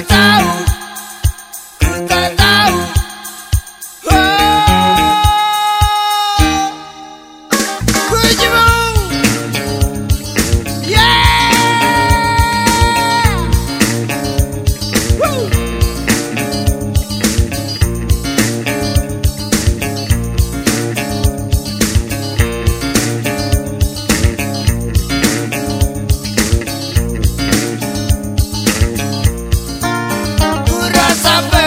tahu saber.